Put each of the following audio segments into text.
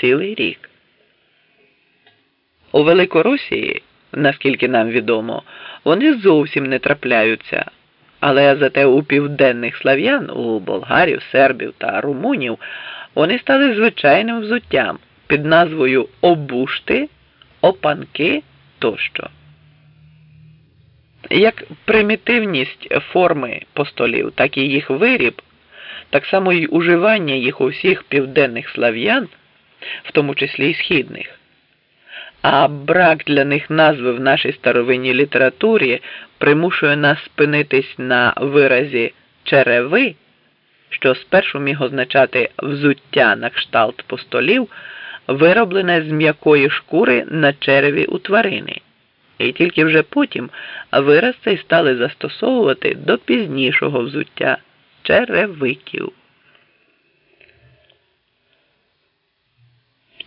цілий рік. У Великоросії, наскільки нам відомо, вони зовсім не трапляються, але зате у південних слав'ян, у болгарів, сербів та румунів, вони стали звичайним взуттям під назвою обушти, опанки тощо. Як примітивність форми постолів, так і їх виріб, так само й уживання їх у всіх південних слав'ян, в тому числі й східних. А брак для них назви в нашій старовинній літературі примушує нас спинитись на виразі череви, що спершу міг означати взуття на кшталт постолів, вироблене з м'якої шкури на череві у тварини. І тільки вже потім вираз цей стали застосовувати до пізнішого взуття черевиків.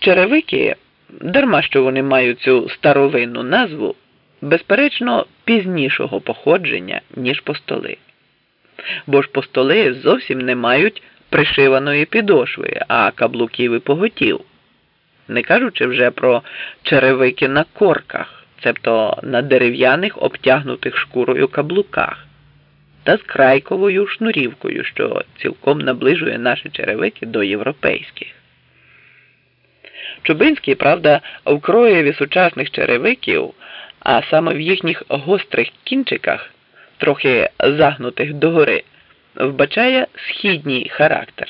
Черевики, дарма що вони мають цю старовинну назву, безперечно, пізнішого походження, ніж постоли. Бо ж постоли зовсім не мають пришиваної підошви, а каблуків і поготів, не кажучи вже про черевики на корках, цебто на дерев'яних обтягнутих шкурою каблуках, та з крайковою шнурівкою, що цілком наближує наші черевики до європейських. Чубинський, правда, в кроєві сучасних черевиків, а саме в їхніх гострих кінчиках, трохи загнутих догори, вбачає східній характер.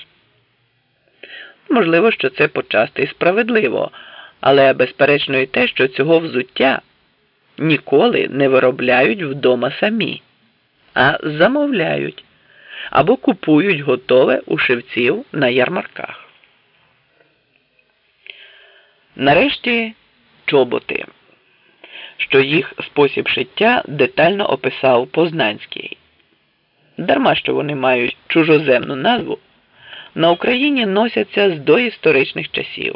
Можливо, що це почасти і справедливо, але безперечно і те, що цього взуття ніколи не виробляють вдома самі, а замовляють або купують готове у шивців на ярмарках. Нарешті чоботи, що їх спосіб шиття детально описав Познанський. Дарма що вони мають чужоземну назву, на Україні носяться з доісторичних часів.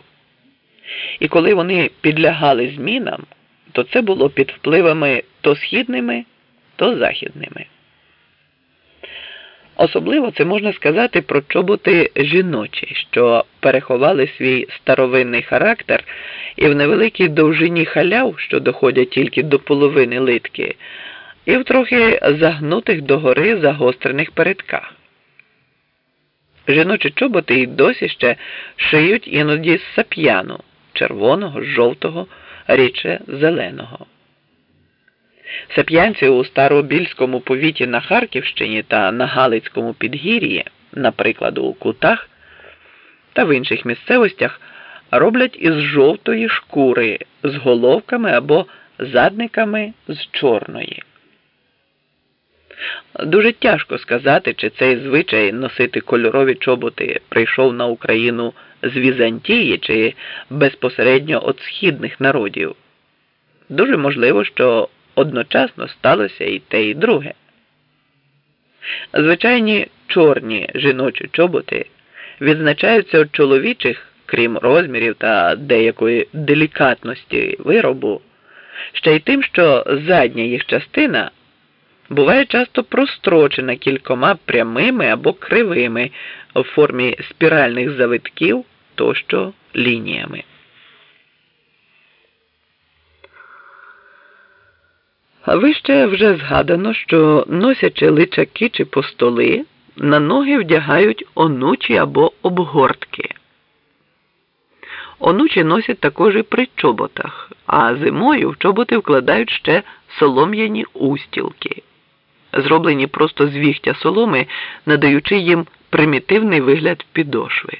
І коли вони підлягали змінам, то це було під впливами то східними, то західними. Особливо це можна сказати про чоботи жіночі, що переховали свій старовинний характер і в невеликій довжині халяв, що доходять тільки до половини литки, і в трохи загнутих догори загострених передках. Жіночі чоботи й досі ще шиють іноді сап'яну червоного, жовтого, рідше зеленого. Сап'янці у Старобільському повіті на Харківщині та на Галицькому підгір'ї, наприклад, у Кутах та в інших місцевостях роблять із жовтої шкури з головками або задниками з чорної. Дуже тяжко сказати, чи цей звичай носити кольорові чоботи прийшов на Україну з Візантії чи безпосередньо від східних народів. Дуже можливо, що одночасно сталося і те, і друге. Звичайні чорні жіночі чоботи відзначаються від чоловічих, крім розмірів та деякої делікатності виробу, ще й тим, що задня їх частина буває часто прострочена кількома прямими або кривими в формі спіральних завитків тощо лініями. Вище вже згадано, що носячи личаки чи постоли, на ноги вдягають онучі або обгортки. Онучі носять також і при чоботах, а зимою в чоботи вкладають ще солом'яні устілки, зроблені просто з віхтя соломи, надаючи їм примітивний вигляд підошви.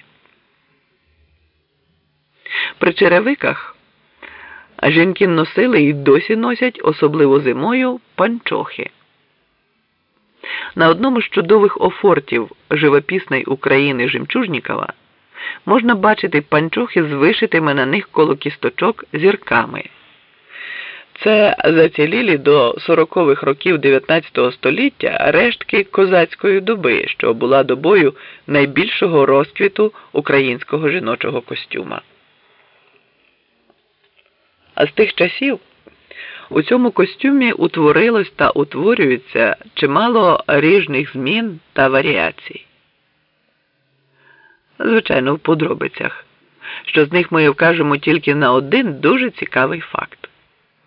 При черевиках а жінки носили і досі носять, особливо зимою, панчохи. На одному з чудових офортів живописної України Жемчужнікова можна бачити панчохи з вишитими на них коло кісточок зірками. Це зацілілі до 40-х років 19 століття рештки козацької доби, що була добою найбільшого розквіту українського жіночого костюма. А з тих часів у цьому костюмі утворилось та утворюється чимало ріжних змін та варіацій. Звичайно, в подробицях. що з них ми вкажемо тільки на один дуже цікавий факт.